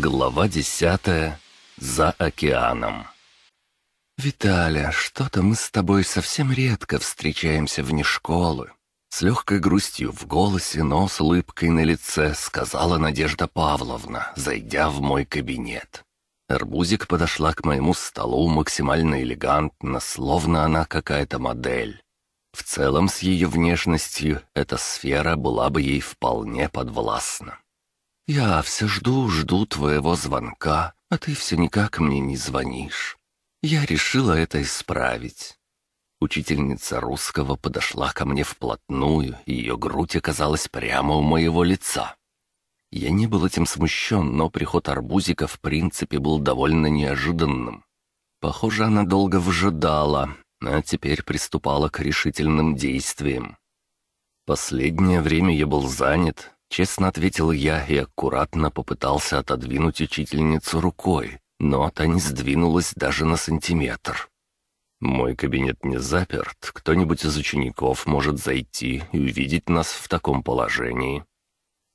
Глава десятая. За океаном. «Виталя, что-то мы с тобой совсем редко встречаемся вне школы». С легкой грустью в голосе, но с улыбкой на лице сказала Надежда Павловна, зайдя в мой кабинет. Арбузик подошла к моему столу максимально элегантно, словно она какая-то модель. В целом, с ее внешностью, эта сфера была бы ей вполне подвластна. «Я все жду, жду твоего звонка, а ты все никак мне не звонишь. Я решила это исправить». Учительница русского подошла ко мне вплотную, и ее грудь оказалась прямо у моего лица. Я не был этим смущен, но приход арбузика в принципе был довольно неожиданным. Похоже, она долго выжидала, а теперь приступала к решительным действиям. Последнее время я был занят, Честно ответил я и аккуратно попытался отодвинуть учительницу рукой, но та не сдвинулась даже на сантиметр. «Мой кабинет не заперт, кто-нибудь из учеников может зайти и увидеть нас в таком положении».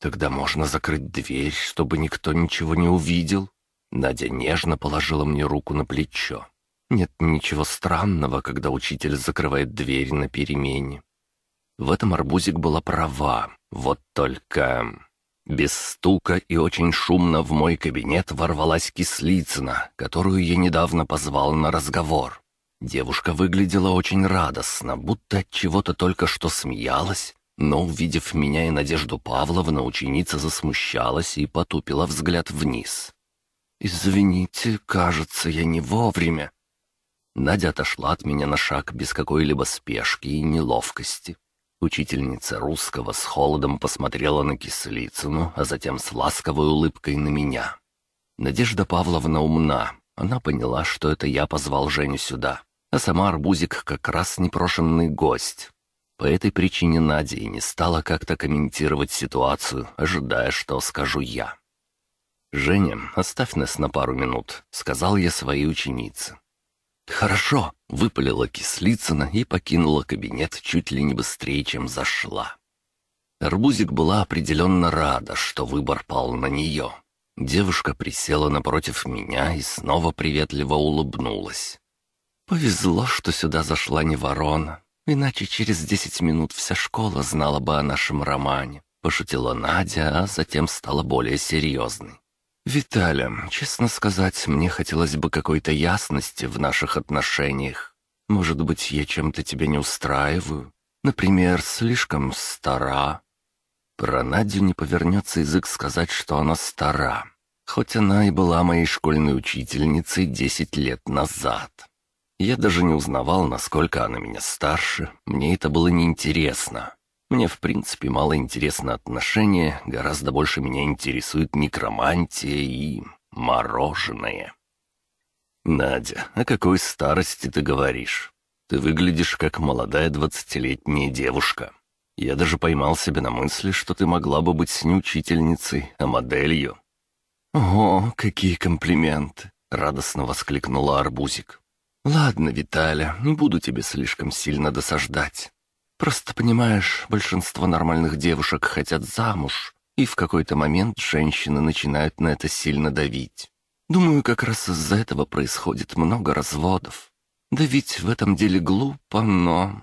«Тогда можно закрыть дверь, чтобы никто ничего не увидел». Надя нежно положила мне руку на плечо. «Нет ничего странного, когда учитель закрывает дверь на перемене. В этом арбузик была права. Вот только... Без стука и очень шумно в мой кабинет ворвалась Кислицына, которую я недавно позвал на разговор. Девушка выглядела очень радостно, будто от чего-то только что смеялась, но, увидев меня и Надежду Павловну, ученица засмущалась и потупила взгляд вниз. «Извините, кажется, я не вовремя». Надя отошла от меня на шаг без какой-либо спешки и неловкости. Учительница русского с холодом посмотрела на Кислицыну, а затем с ласковой улыбкой на меня. Надежда Павловна умна. Она поняла, что это я позвал Женю сюда, а сама Арбузик как раз непрошенный гость. По этой причине Надя и не стала как-то комментировать ситуацию, ожидая, что скажу я. «Женя, оставь нас на пару минут», — сказал я своей ученице. «Хорошо», — выпалила Кислицына и покинула кабинет чуть ли не быстрее, чем зашла. Арбузик была определенно рада, что выбор пал на нее. Девушка присела напротив меня и снова приветливо улыбнулась. «Повезло, что сюда зашла не ворона, иначе через десять минут вся школа знала бы о нашем романе», — пошутила Надя, а затем стала более серьезной. «Виталя, честно сказать, мне хотелось бы какой-то ясности в наших отношениях. Может быть, я чем-то тебя не устраиваю? Например, слишком стара?» Про Надю не повернется язык сказать, что она стара, хоть она и была моей школьной учительницей десять лет назад. Я даже не узнавал, насколько она меня старше, мне это было неинтересно. Мне, в принципе, мало интересно отношения, гораздо больше меня интересует некромантия и мороженое. «Надя, о какой старости ты говоришь? Ты выглядишь как молодая двадцатилетняя девушка. Я даже поймал себя на мысли, что ты могла бы быть не учительницей, а моделью». «О, какие комплименты!» — радостно воскликнула Арбузик. «Ладно, Виталя, не буду тебе слишком сильно досаждать. Просто, понимаешь, большинство нормальных девушек хотят замуж, и в какой-то момент женщины начинают на это сильно давить. Думаю, как раз из-за этого происходит много разводов. Да ведь в этом деле глупо, но...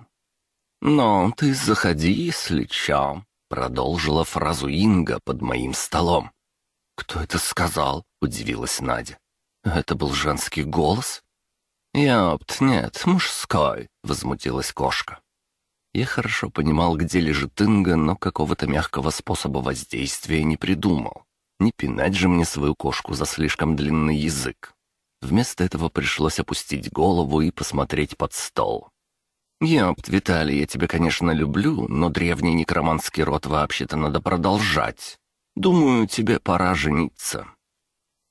«Но ты заходи, если чё», — продолжила фразу Инга под моим столом. «Кто это сказал?» — удивилась Надя. «Это был женский голос?» «Ёпт, нет, мужской», — возмутилась кошка. Я хорошо понимал, где лежит Инга, но какого-то мягкого способа воздействия не придумал. Не пинать же мне свою кошку за слишком длинный язык. Вместо этого пришлось опустить голову и посмотреть под стол. «Ёпт, Виталий, я тебя, конечно, люблю, но древний некроманский род вообще-то надо продолжать. Думаю, тебе пора жениться».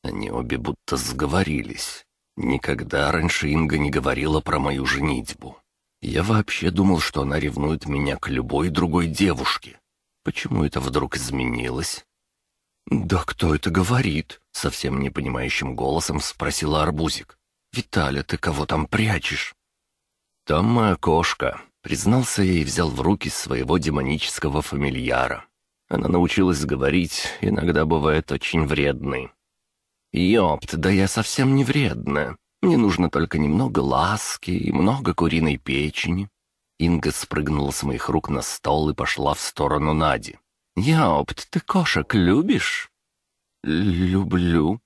Они обе будто сговорились. Никогда раньше Инга не говорила про мою женитьбу. Я вообще думал, что она ревнует меня к любой другой девушке. Почему это вдруг изменилось? «Да кто это говорит?» — совсем непонимающим голосом спросила Арбузик. «Виталя, ты кого там прячешь?» «Там моя кошка», — признался я и взял в руки своего демонического фамильяра. Она научилась говорить, иногда бывает очень вредной. «Ёпт, да я совсем не вредная. Мне нужно только немного ласки и много куриной печени». Инга спрыгнула с моих рук на стол и пошла в сторону Нади. «Ёпт, ты кошек любишь?» «Люблю».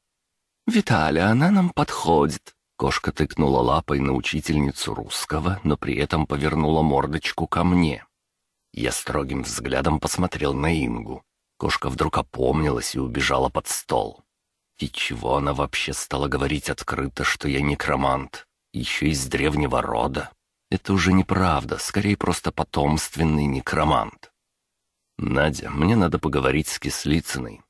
«Виталя, она нам подходит». Кошка тыкнула лапой на учительницу русского, но при этом повернула мордочку ко мне. Я строгим взглядом посмотрел на Ингу. Кошка вдруг опомнилась и убежала под стол. И чего она вообще стала говорить открыто, что я некромант? Еще из древнего рода? Это уже неправда, скорее просто потомственный некромант. «Надя, мне надо поговорить с Кислицыной».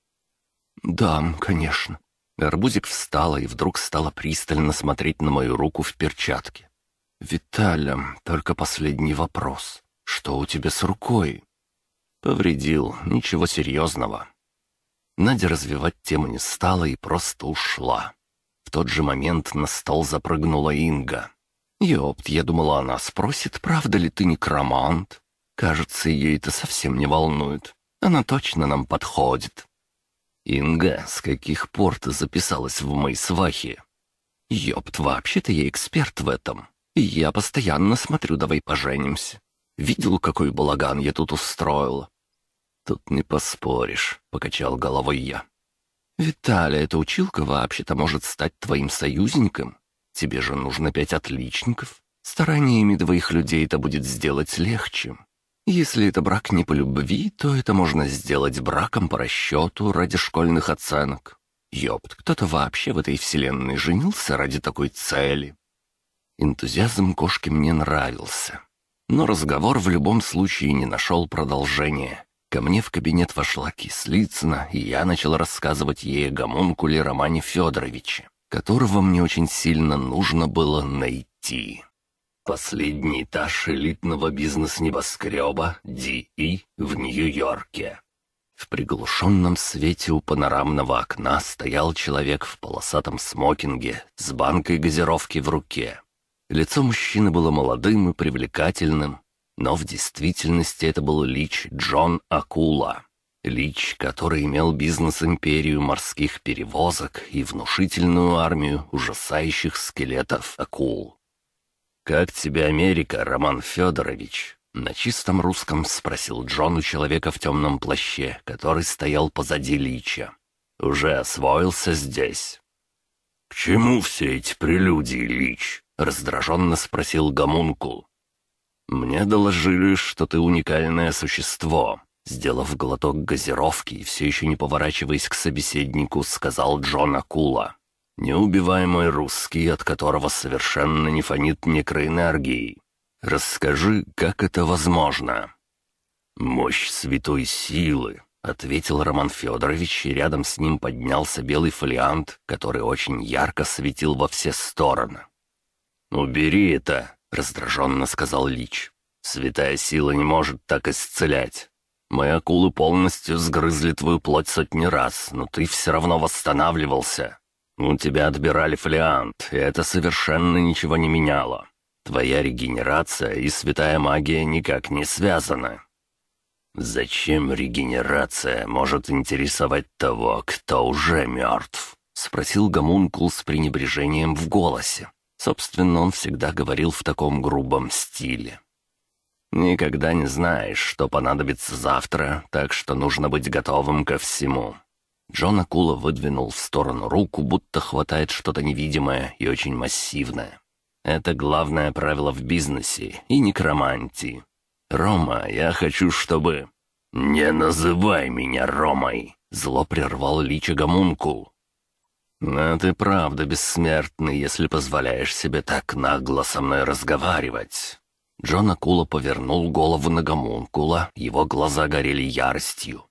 «Да, конечно». Арбузик встала и вдруг стала пристально смотреть на мою руку в перчатке. «Виталя, только последний вопрос. Что у тебя с рукой?» «Повредил, ничего серьезного». Надя развивать тему не стала и просто ушла. В тот же момент на стол запрыгнула Инга. «Ёпт, я думала, она спросит, правда ли ты некромант?» Кажется, ее это совсем не волнует. Она точно нам подходит. «Инга, с каких пор ты записалась в мои свахи?» «Ёпт, вообще-то я эксперт в этом. И я постоянно смотрю «Давай поженимся». Видел, какой балаган я тут устроил?» «Тут не поспоришь», — покачал головой я. «Виталий, эта училка вообще-то может стать твоим союзником. Тебе же нужно пять отличников. Стараниями двоих людей это будет сделать легче. Если это брак не по любви, то это можно сделать браком по расчету ради школьных оценок. Ёпт, кто-то вообще в этой вселенной женился ради такой цели. Энтузиазм кошки мне нравился. Но разговор в любом случае не нашел продолжения. Ко мне в кабинет вошла Кислицына, и я начал рассказывать ей о гомункуле Романе Федоровиче, которого мне очень сильно нужно было найти. Последний этаж элитного бизнес-небоскреба Ди в Нью-Йорке. В приглушенном свете у панорамного окна стоял человек в полосатом смокинге с банкой газировки в руке. Лицо мужчины было молодым и привлекательным, но в действительности это был Лич Джон Акула. Лич, который имел бизнес-империю морских перевозок и внушительную армию ужасающих скелетов акул. «Как тебе Америка, Роман Федорович?» На чистом русском спросил Джон у человека в темном плаще, который стоял позади Лича. «Уже освоился здесь?» «К чему все эти прелюдии, Лич?» — раздраженно спросил Гомункул. «Мне доложили, что ты уникальное существо», — сделав глоток газировки и все еще не поворачиваясь к собеседнику, сказал Джон Акула. Неубиваемый русский, от которого совершенно не фонит некроэнергией. Расскажи, как это возможно?» «Мощь святой силы», — ответил Роман Федорович, и рядом с ним поднялся белый фолиант, который очень ярко светил во все стороны. «Убери это», — раздраженно сказал Лич. «Святая сила не может так исцелять. Мои акулы полностью сгрызли твою плоть сотни раз, но ты все равно восстанавливался. «У тебя отбирали фолиант, и это совершенно ничего не меняло. Твоя регенерация и святая магия никак не связаны». «Зачем регенерация может интересовать того, кто уже мертв?» — спросил Гомункул с пренебрежением в голосе. Собственно, он всегда говорил в таком грубом стиле. «Никогда не знаешь, что понадобится завтра, так что нужно быть готовым ко всему. Джон Акула выдвинул в сторону руку, будто хватает что-то невидимое и очень массивное. Это главное правило в бизнесе и некромантии. «Рома, я хочу, чтобы...» «Не называй меня Ромой!» — зло прервал Лича Гомункул. «Но ты правда бессмертный, если позволяешь себе так нагло со мной разговаривать». Джон Акула повернул голову на Гомункула, его глаза горели яростью.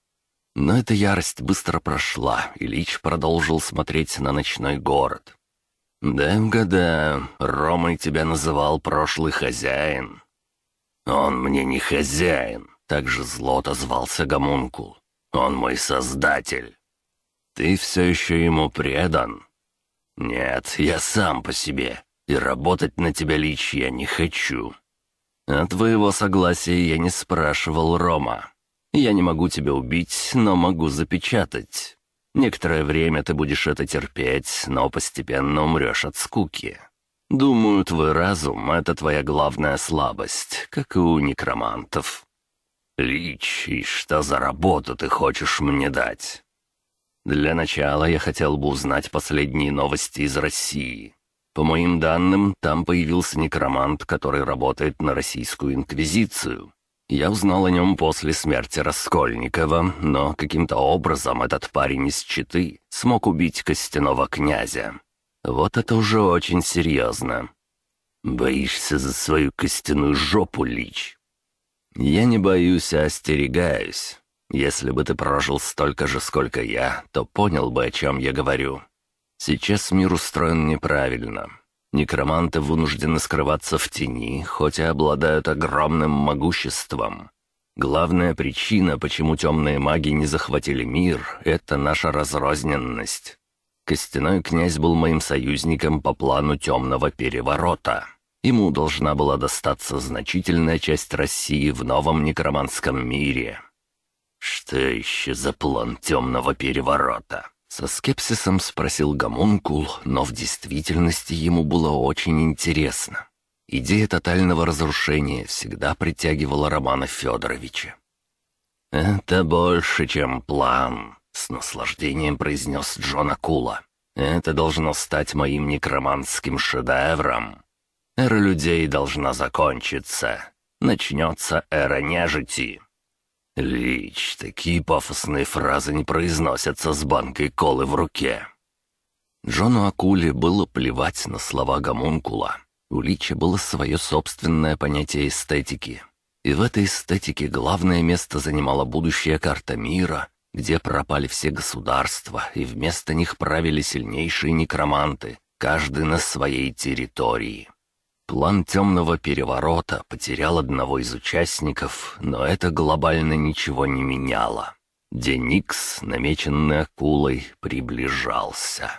Но эта ярость быстро прошла, и Лич продолжил смотреть на ночной город. «Дай угадаю, Ромой тебя называл прошлый хозяин». «Он мне не хозяин», — также зло отозвался Гомункул. «Он мой создатель». «Ты все еще ему предан?» «Нет, я сам по себе, и работать на тебя, Лич, я не хочу». «А твоего согласия я не спрашивал, Рома. Я не могу тебя убить, но могу запечатать». Некоторое время ты будешь это терпеть, но постепенно умрешь от скуки. Думаю, твой разум — это твоя главная слабость, как и у некромантов. Лич, и что за работу ты хочешь мне дать? Для начала я хотел бы узнать последние новости из России. По моим данным, там появился некромант, который работает на российскую инквизицию. Я узнал о нем после смерти Раскольникова, но каким-то образом этот парень из Читы смог убить костяного князя. Вот это уже очень серьезно. Боишься за свою костяную жопу, Лич? Я не боюсь, а остерегаюсь. Если бы ты прожил столько же, сколько я, то понял бы, о чем я говорю. Сейчас мир устроен неправильно. Некроманты вынуждены скрываться в тени, хоть и обладают огромным могуществом. Главная причина, почему темные маги не захватили мир, — это наша разрозненность. Костяной князь был моим союзником по плану темного переворота. Ему должна была достаться значительная часть России в новом некроманском мире. Что еще за план темного переворота? Со скепсисом спросил Гомункул, но в действительности ему было очень интересно. Идея тотального разрушения всегда притягивала Романа Федоровича. «Это больше, чем план», — с наслаждением произнес Джон Акула. «Это должно стать моим некроманским шедевром. Эра людей должна закончиться. Начнется эра нежити». «Лич, такие пафосные фразы не произносятся с банкой колы в руке». Джону Акуле было плевать на слова гомункула. У Лича было свое собственное понятие эстетики. И в этой эстетике главное место занимала будущая карта мира, где пропали все государства, и вместо них правили сильнейшие некроманты, каждый на своей территории. План темного переворота потерял одного из участников, но это глобально ничего не меняло. День Икс, намеченный акулой, приближался.